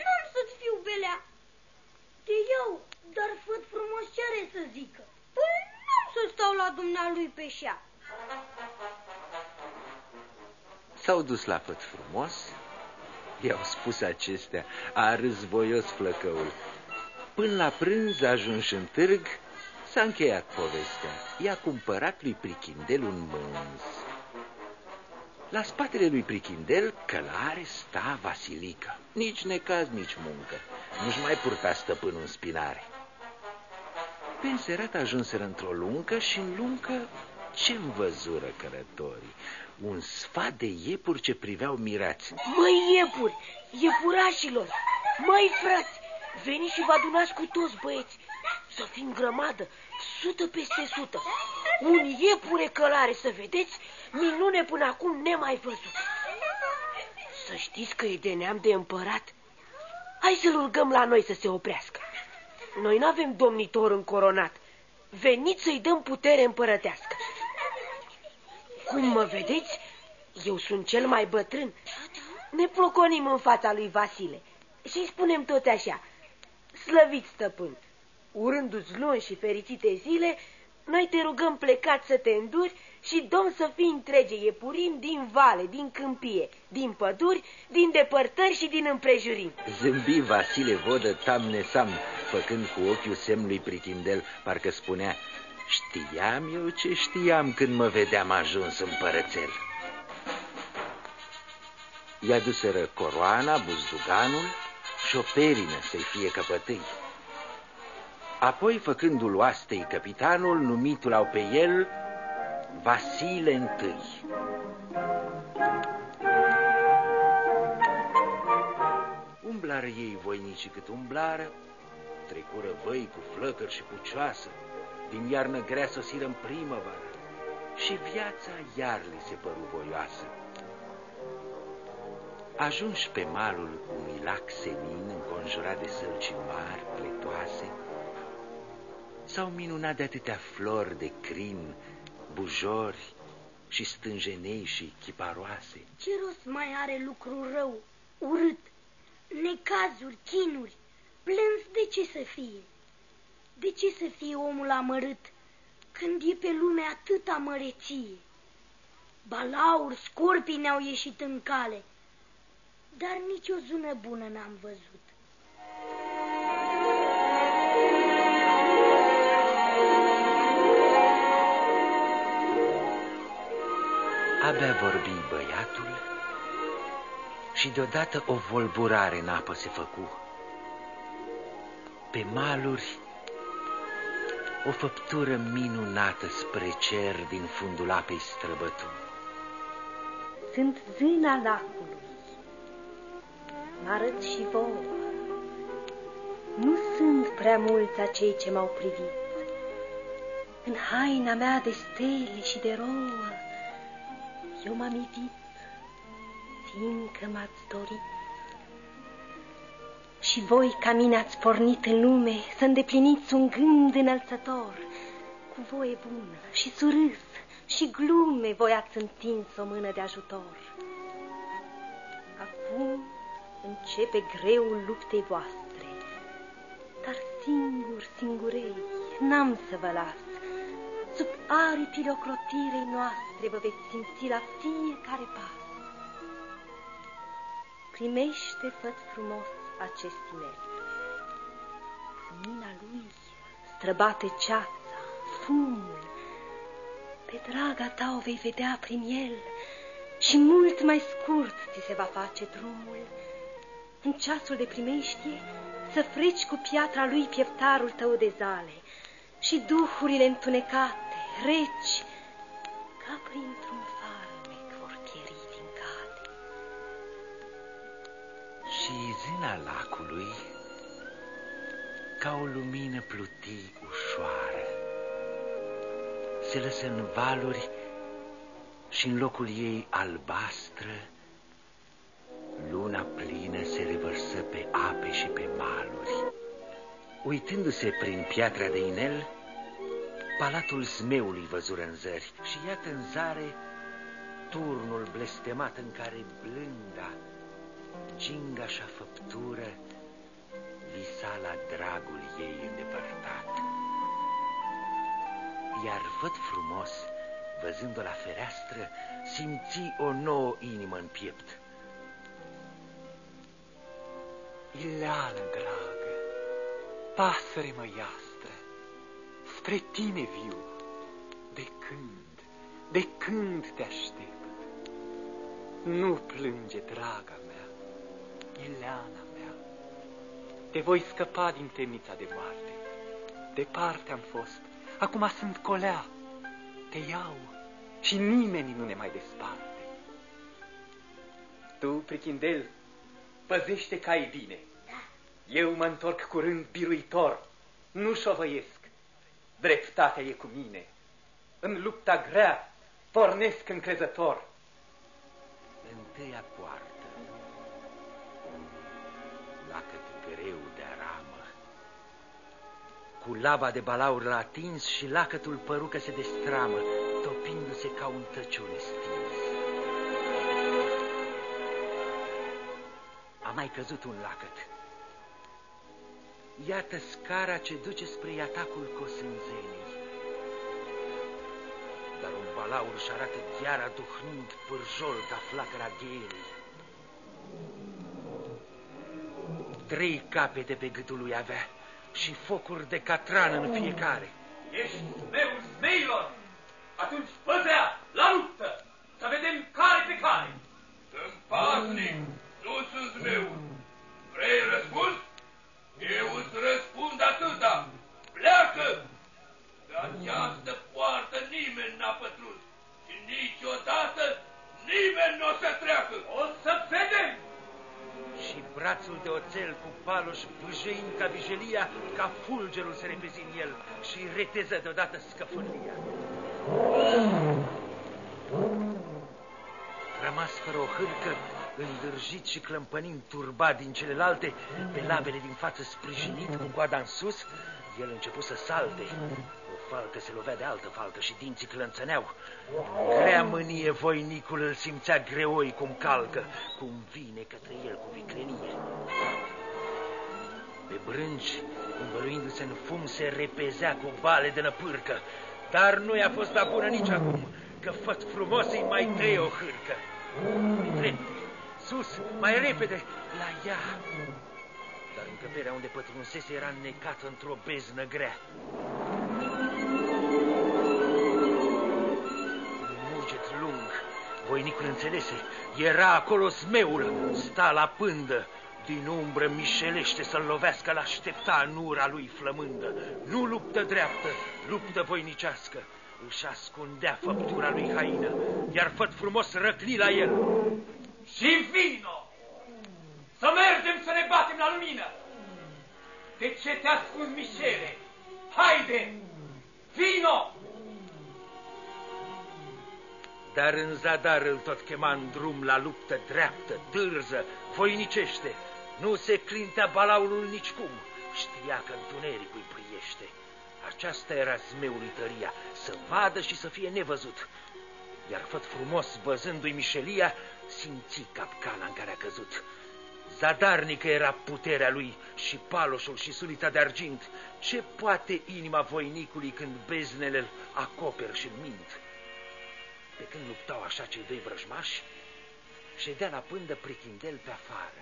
Speaker 4: n-am să-ți fiu belea. Te iau, dar făt frumos ce are să zică. Păi n-am să stau la dumnealui pe șea.
Speaker 1: S-au dus la făt frumos, i-au spus acestea, a râs voios flăcăul. Până la prânz ajuns în târg, s-a încheiat povestea. I-a cumpărat lui Prichindel un mânz. La spatele lui Prichindel, călare, sta Vasilica. Nici necaz, nici muncă. Nu-și mai purta stăpânul în spinare. Pe înserat ajunseră într-o luncă și în luncă ce-mi văzură călătorii? Un sfat de iepuri ce priveau mirați.
Speaker 10: Măi iepuri, iepurașilor, măi frați, veniți și vă adunați cu toți băieți, să fim grămadă, sută peste sută. Un iepure călare, să vedeți, minune până acum nemai văzut. Să știți că e de neam de împărat. Hai să-l rugăm la noi să se oprească. Noi nu avem domnitor încoronat. Veniți să-i dăm putere împărătească. Cum mă vedeți? Eu sunt cel mai bătrân. Ne ploconim în fața lui Vasile și spunem tot așa. Slăvit stăpân, urându-ți luni și fericite zile, noi te rugăm plecat să te înduri și domn să fii întrege iepurim din vale, din câmpie, din păduri, din depărtări și din împrejurim.
Speaker 1: Zâmbi Vasile Vodă tam-nesam, făcând cu ochiul semnului Pritindel, parcă spunea, știam eu ce știam când mă vedeam ajuns împărățel. I-a duseră coroana, buzduganul și o perină să-i fie căpătâi. Apoi, făcându-l oastei capitanul, numitul au pe el Vasile I. Umblară ei voinici cât umblară, trecură văi cu flăcări și cu ceasă, din iarnă grea sosiră în primăvară și viața iar li se păru voioasă. Ajunși pe malul unui lac senin înconjurat de sălci mari, pletoase, s-au minunat de atâtea flori de crin, bujori și stânjenei și chiparoase.
Speaker 4: Ce rost mai are lucru rău, urât, necazuri, chinuri, plâns de ce să fie? De ce să fie omul amărât când e pe lume atâta măreție? Balauri, scorpii ne-au ieșit în cale, dar nici o zună bună n-am văzut.
Speaker 1: Abia vorbi băiatul și deodată o volburare în apă se făcu. Pe maluri o făptură minunată spre cer din fundul apei străbătu.
Speaker 10: Sunt zâna lacului. Mă arăt și vouă. Nu sunt prea mulți acei ce m-au privit.
Speaker 11: în haina mea de stele și de rouă, eu m-am ivit, fiindcă m-ați dorit. Și voi ca mine ați pornit în lume să îndepliniți un gând înălțător, cu voie bună și surâs și glume voi ați întins o mână de ajutor. Acum începe greul luptei voastre, dar singur, singurei, n-am să vă las. Sub aripile ocrotirei noastre vă veți simți la fiecare pas. Primește, făt frumos, acest inel. Mina lui străbate ceața, fumul. Pe draga ta o vei vedea prin el și mult mai scurt ți se va face drumul. În ceasul de primeștie să frici cu piatra lui pieptarul tău de zale și duhurile întunecate, reci, ca printr-un
Speaker 1: Și zâna lacului, ca o lumină plutii ușoară, se lăsă în valuri și în locul ei albastră, luna plină se revărsă pe ape și pe maluri. Uitându-se prin piatra de inel, palatul zmeului văzură în zări și iată în zare turnul blestemat în care blânda, gingașa făptură visa la dragul ei îndepărtat. Iar văd frumos, văzând-o la fereastră, simți o nouă inimă în piept.
Speaker 6: Ileană dragă, pasăre măiastră, spre tine viu, de când, de când te aștept. Nu plânge, draga mea, Ileana mea, te voi scăpa din temnița de moarte. Departe am fost, acum sunt colea, te iau și nimeni nu ne mai desparte. Tu, prichindel, păzește ca ai bine. Eu mă întorc curând biruitor, nu șovăiesc. Dreptatea e cu mine. În lupta grea pornesc încrezător.
Speaker 1: Întâia poartă, lacăt greu de aramă, cu laba de balaur l-a atins și lacătul păru că se destramă, topindu-se ca un tăciun stins. A mai căzut un lacăt. Iată scara ce duce spre atacul cosânzenii. Dar un balaur își arată gheara duhnind pârjol ca flacăra ghielii. Trei capete pe gâtul lui avea și focuri de catran în fiecare.
Speaker 6: Ești meu zmeilor! Atunci păzea, la luptă, să vedem care pe care.
Speaker 12: Sunt pasnic, nu sunt meu. Vrei răspuns? Eu îți răspund atâta. Pleacă! Pe această poartă nimeni n-a pătruns și niciodată nimeni nu o să treacă.
Speaker 6: O să vedem!
Speaker 1: Și brațul de oțel cu paluș bâjeind ca vijelia, ca fulgerul se repezi în el și reteză deodată scăfânia. Rămas fără o hârcă, îndârjit și clămpănind turbat din celelalte, pe labele din față sprijinit cu coada în sus, el început să salte. O falcă se lovea de altă falcă și dinții clănțăneau. Grea mânie voinicul îl simțea greoi cum calcă, cum vine către el cu viclenie. Pe brânci, învăluindu-se în fum, se repezea cu vale de năpârcă, dar nu i-a fost la bună nici acum, că făt frumos îi mai trăie o hârcă. Drepte, sus, mai repede, la ea. Dar încăperea unde pătrunsese era necată într-o beznă grea. Voinicul înțelese, era acolo smeul, sta la pândă, din umbră mișelește să-l lovească, l-aștepta în ura lui flămândă. Nu luptă dreaptă, luptă voinicească. Își ascundea făptura lui haină, iar făt frumos răcni la el.
Speaker 6: Și vino! Să mergem să ne batem la lumină! De ce te ascunzi, Mișele? Haide! Vino!
Speaker 1: Dar în zadar îl tot chema în drum la luptă dreaptă, dârză, voinicește. Nu se clintea balaurul nicicum. Știa că întunericul îi priește. Aceasta era zmeului tăria, să vadă și să fie nevăzut. Iar făt frumos, văzându-i mișelia, simți capcana în care a căzut. Zadarnică era puterea lui și paloșul și sulita de argint. Ce poate inima voinicului când beznele îl acoperă și mint? Pe când luptau așa cei doi vrăjmași, ședea la pândă prichindel pe afară.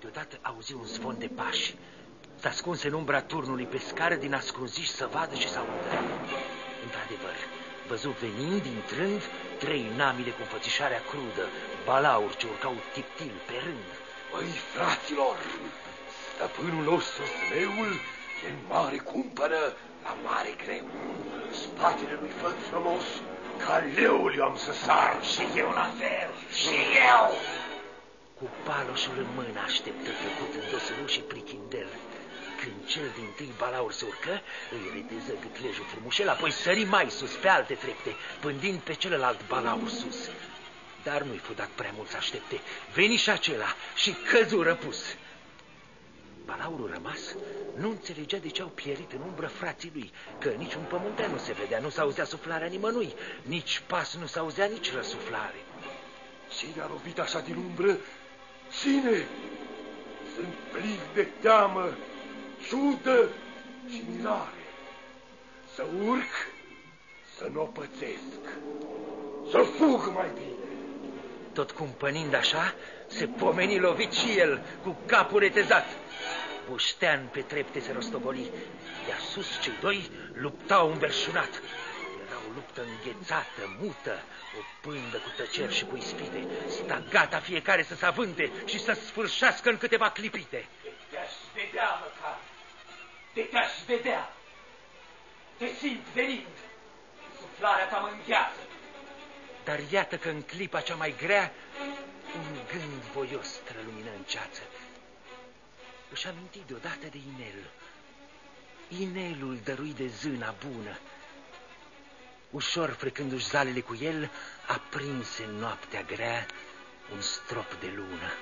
Speaker 1: Deodată auzi un zvon de pași. S-a ascuns în umbra turnului pe scară din ascunziș să vadă și să audă. Într-adevăr, văzut venind, intrând, trei namile cu înfățișarea crudă, balauri ce urcau tiptil pe rând.
Speaker 3: Băi, fraților, stăpânul nostru, zmeul, e în mare cumpără la mare greu. Spatele lui făt frumos, ca leul eu am să sar.
Speaker 1: Și eu la fel, și eu! Cu paloșul în mână așteptă tăcut în dosul ușii prichindel. Când cel din tâi balaur se urcă, îi reteză gâtlejul frumușel, apoi sări mai sus pe alte trepte, pândind pe celălalt balaur sus. Dar nu-i fu dat prea mult să aștepte. Veni și acela și căzu răpus. Balaurul rămas nu înțelegea de ce au pierit în umbră frații lui, că nici un pământean nu se vedea, nu s-auzea suflarea nimănui, nici pas nu s-auzea, nici răsuflare.
Speaker 3: Cine a robit așa din umbră? Cine? Sunt plin de teamă ciudă și mirare. Să urc, să nu o pățesc, să fug mai bine.
Speaker 1: Tot cumpănind așa, se pomeni lovit și el, cu capul retezat. Buștean pe trepte se rostogoli, iar sus cei doi luptau înverșunat. Era o luptă înghețată, mută, o pândă cu tăceri și cu ispite. Sta gata fiecare să se avânte și să sfârșească în câteva clipite.
Speaker 6: Te-aș vedea măcar de te-aș vedea. Te simt venind. Suflarea ta mă îngheață.
Speaker 1: Dar iată că în clipa cea mai grea, un gând voios strălumină în ceață. Își aminti deodată de Inel. Inelul dărui de zâna bună. Ușor frecându-și zalele cu el, aprinse în noaptea grea un strop de lună.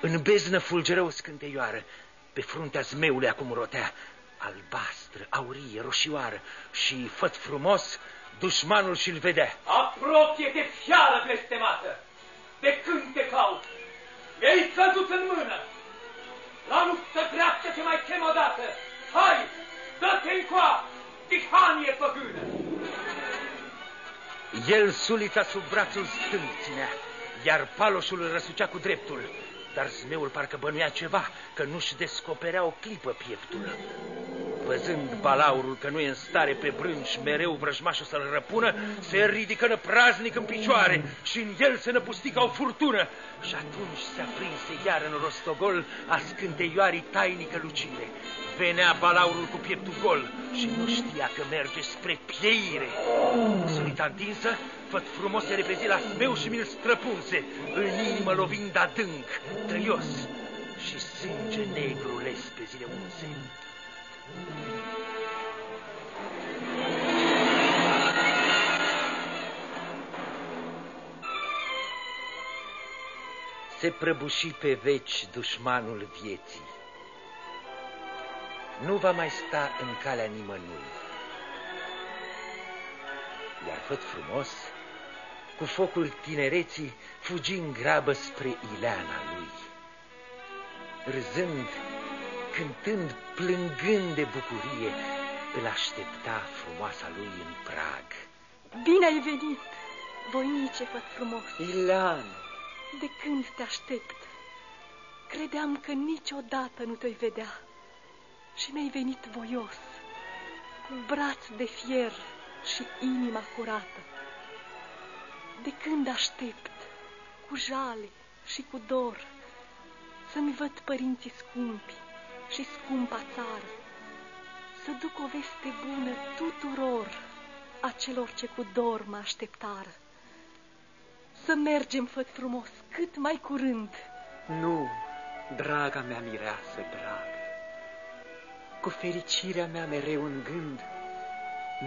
Speaker 1: În beznă fulgeră o scânteioară, pe fruntea zmeului acum rotea, albastră, aurie, roșioară și, făt frumos, dușmanul și-l vedea.
Speaker 6: Apropie-te, fiară blestemată! De când te caut? Mi-ai căzut în mână! La luptă dreaptă te mai chem odată! Hai, dă-te încoa, tihanie păgână!
Speaker 1: El sulița sub brațul stâng ținea, iar paloșul îl răsucea cu dreptul. Dar zmeul parcă bănuia ceva, că nu-și descoperea o clipă pieptul. Văzând balaurul că nu e în stare pe brânci mereu vrăjmașul să-l răpună, se ridică praznic în picioare și în el se năpustică o furtună. Și atunci se aprinse iar în rostogol a scânteioarii tainică lucire. Venea balaurul cu pieptul gol și nu știa că merge spre pieire. Sulita întinsă, făt frumos se repezi la smeu și mi-l străpunse, în inimă lovind adânc, tăios și sânge negru lespezile unse. Se prăbuși pe veci dușmanul vieții nu va mai sta în calea nimănui. Iar făt frumos, cu focul tinereții, fugi în grabă spre ileana lui. Râzând, cântând, plângând de bucurie, îl aștepta frumoasa lui în prag.
Speaker 5: Bine ai venit, voinice făt frumos.
Speaker 2: Ileana!
Speaker 5: De când te aștept? Credeam că niciodată nu te-ai vedea și mi-ai venit voios, cu braț de fier și inima curată. De când aștept, cu jale și cu dor, să-mi văd părinții scumpi și scumpa țară, să duc o veste bună tuturor acelor ce cu dor mă așteptară. Să mergem, făt frumos, cât mai curând.
Speaker 6: Nu, draga mea mireasă dragă, cu fericirea mea mereu în gând,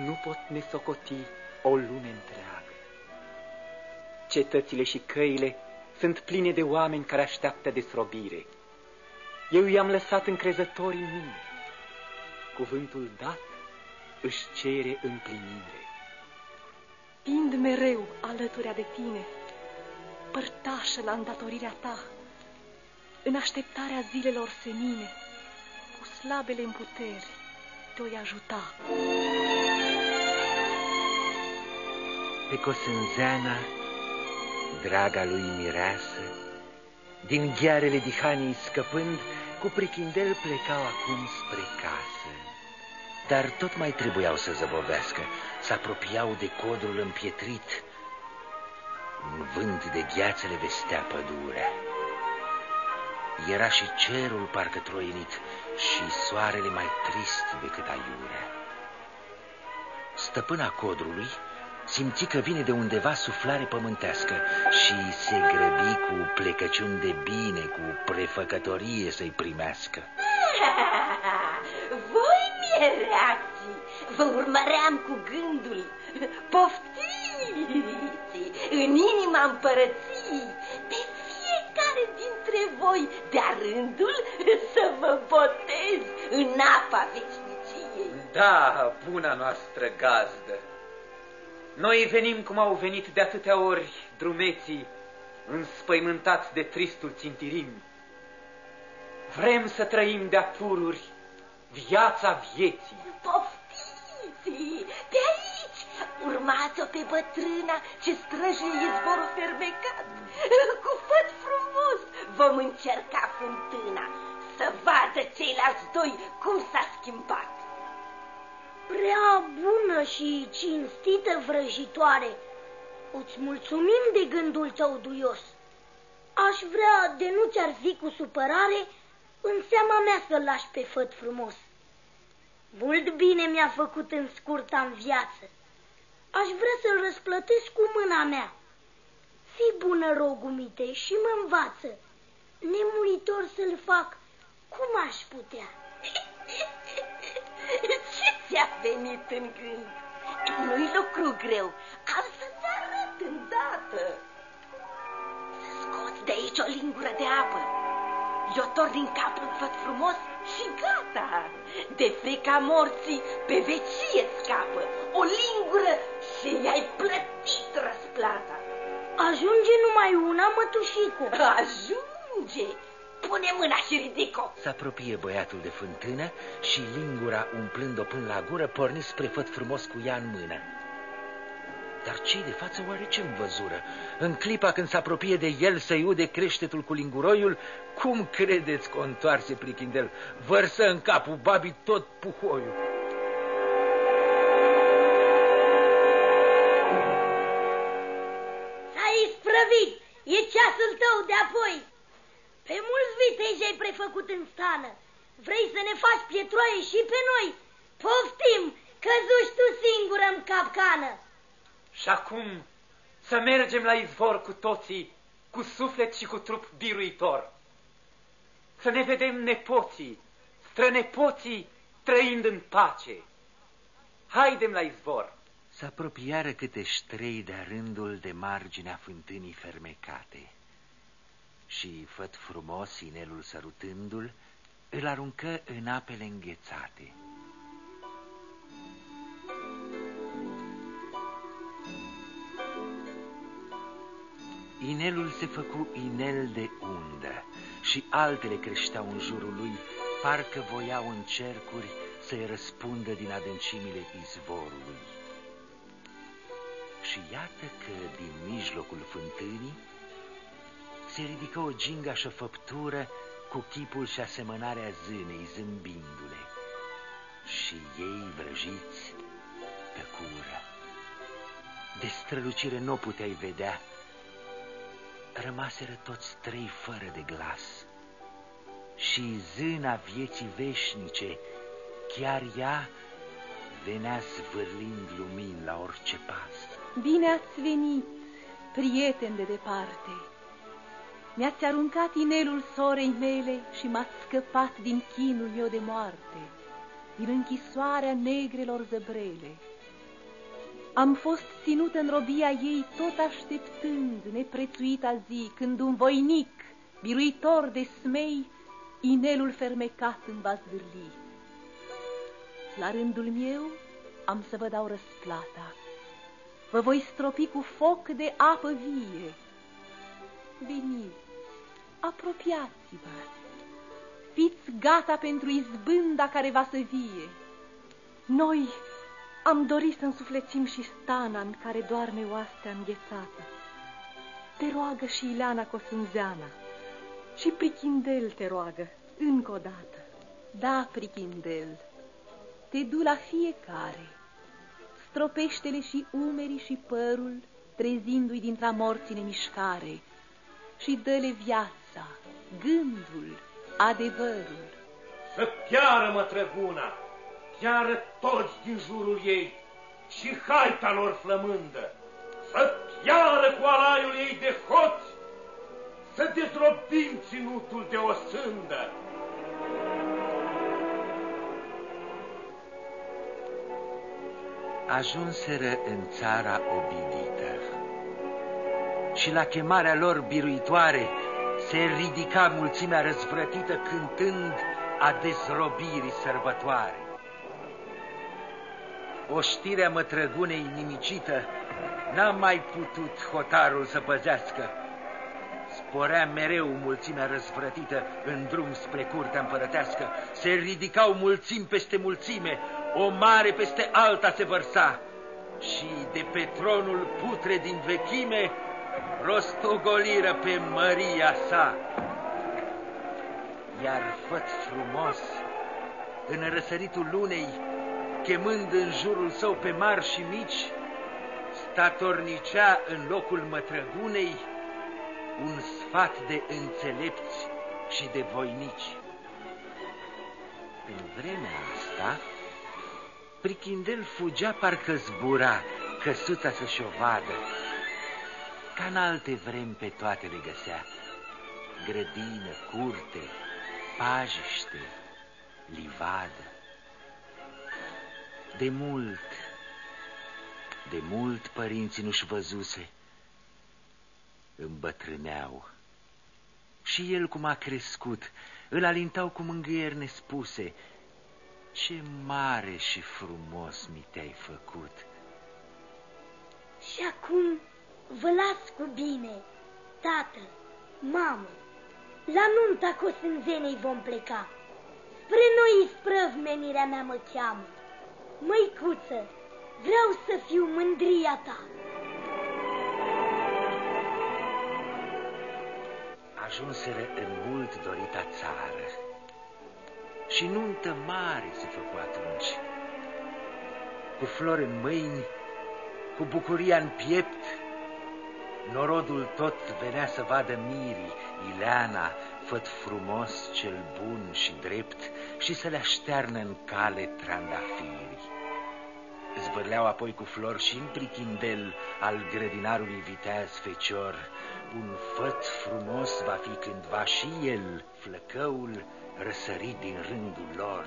Speaker 6: nu pot nesocoti o lume întreagă. Cetățile și căile sunt pline de oameni care așteaptă desrobire. Eu i-am lăsat încrezători în mine. Cuvântul dat își cere împlinire.
Speaker 5: Pind mereu alăturea de tine, părtașă la îndatorirea ta, în așteptarea zilelor senine, cu slabele în putere, te-o ajuta.
Speaker 1: Pe Cosânzeana, draga lui mireasă, din ghearele dihanii scăpând, cu prichindel plecau acum spre casă. Dar tot mai trebuiau să zăbovească, să apropiau de codrul împietrit. Un vânt de gheață le vestea pădurea. Era și cerul parcă troienit și soarele mai trist decât aiurea. Stăpâna codrului simți că vine de undeva suflare pământească și se grăbi cu plecăciuni de bine, cu prefăcătorie să-i primească.
Speaker 5: Voi, miereații, vă urmăream cu gândul. Poftiți în inima împărățiți pe fiecare dintre voi de-a rândul să vă botez în apa veciniciei.
Speaker 6: Da, buna noastră gazdă, noi venim cum au venit de atâtea ori drumeții, înspăimântați de tristul țintirim. Vrem să trăim de-a pururi viața vieții.
Speaker 5: Poftiți! De aici! Urmați-o pe bătrâna ce străjuie izvorul fermecat. Cu făt frumos vom încerca fântâna să vadă ceilalți doi cum s-a schimbat
Speaker 4: prea bună și cinstită vrăjitoare, îți mulțumim de gândul tău duios. Aș vrea, de nu ți-ar fi cu supărare, în seama mea să-l lași pe făt frumos. Mult bine mi-a făcut în scurta în viață. Aș vrea să-l răsplătesc cu mâna mea. Fii bună, rogumite, și mă învață. Nemuritor să-l fac, cum aș putea?
Speaker 5: ți-a venit în gând? Nu-i lucru greu, am să-ți arăt îndată. Să scoți de aici o lingură de apă. Eu tor din cap un făt frumos și gata. De frica morții pe vecie scapă. O lingură și i-ai plătit răsplata.
Speaker 4: Ajunge numai una, mătușicu.
Speaker 5: Ajunge. Pune mâna și ridic-o.
Speaker 1: Se apropie băiatul de fântână și lingura, umplând-o până la gură, porni spre făt frumos cu ea în mână. Dar cei de față oare ce văzură? În clipa când se apropie de el să iude creștetul cu linguroiul, cum credeți că o întoarse prichindel? Vărsă în capul babii tot puhoiul.
Speaker 4: S-a isprăvit! E ceasul tău de apoi! Pe mulți viteji ai prefăcut în stană. Vrei să ne faci pietroaie și pe noi? Poftim, căzuși tu singură în capcană.
Speaker 6: Și acum să mergem la izvor cu toții, cu suflet și cu trup biruitor. Să ne vedem nepoții, strănepoții, trăind în pace. Haidem la izvor.
Speaker 1: Se apropiară câte ștrei de rândul de marginea fântânii fermecate și, făt frumos, inelul sărutându-l, îl aruncă în apele înghețate. Inelul se făcu inel de undă și altele creșteau în jurul lui, parcă voiau în cercuri să-i răspundă din adâncimile izvorului. Și iată că din mijlocul fântânii se ridică o gingașă făptură cu chipul și asemănarea zânei, zâmbindu-le. Și ei vrăjiți tăcură. De strălucire nu puteai vedea. Rămaseră toți trei fără de glas. Și zâna vieții veșnice, chiar ea, venea zvârlind lumini la orice pas.
Speaker 5: Bine ați venit, prieten de departe! Mi-ați aruncat inelul sorei mele și m-ați scăpat din chinul meu de moarte.
Speaker 13: din închisoarea negrelor zăbrele. Am fost ținut în robia ei tot așteptând neprețuita zi, când un voinic, biruitor de smei, inelul fermecat îmi va zvârli. La rândul meu am să vă dau răsplata. Vă voi stropi cu foc de apă vie. Veniți, apropiați-vă, fiți gata pentru izbânda care va să vie. Noi am dorit să însuflețim și stana în care doarme oastea înghețată. Te roagă și Ileana Cosânzeana și Prichindel te roagă încă o dată. Da, Prichindel, te du la fiecare, stropește-le și umerii și părul, trezindu-i dintre morții nemișcare și dă-le viața, gândul, adevărul.
Speaker 14: Să piară mătrăguna, piară toți din jurul ei și haita lor flămândă, să piară cu alaiul ei de hoți, să dezrobim ținutul de o sândă.
Speaker 1: Ajunseră în țara obidită și la chemarea lor biruitoare se ridica mulțimea răzvrătită cântând a dezrobirii sărbătoare. Oștirea mătrăgunei nimicită n-a mai putut hotarul să păzească. Sporea mereu mulțimea răzvrătită în drum spre curtea împărătească. Se ridicau mulțimi peste mulțime, o mare peste alta se vărsa. Și de pe tronul putre din vechime rostogoliră pe măria sa. Iar făt frumos, în răsăritul lunei, chemând în jurul său pe mari și mici, statornicea în locul mătrăgunei un sfat de înțelepți și de voinici. În vremea asta, Prichindel fugea parcă zbura, căsuța să-și o vadă. Ca în alte vremi pe toate le găsea. Grădină, curte, pajiște, livadă. De mult, de mult părinții nu-și văzuse, îmbătrâneau. Și el cum a crescut, îl alintau cu mângâieri nespuse. Ce mare și frumos mi te-ai făcut!
Speaker 4: Și acum vă las cu bine, tată, mamă. La nunta cosânzenei vom pleca. Spre noi isprăv menirea mea mă cheamă. Măicuță, vreau să fiu mândria ta.
Speaker 1: Ajunseră în mult dorita țară și nuntă mare se făcu atunci. Cu flori în mâini, cu bucuria în piept, norodul tot venea să vadă Miri, Ileana, făt frumos, cel bun și drept, și să le aștearnă în cale trandafirii. Zvârleau apoi cu flori și în prichindel al grădinarului viteaz fecior. Un făt frumos va fi cândva și el, flăcăul, răsărit din rândul lor.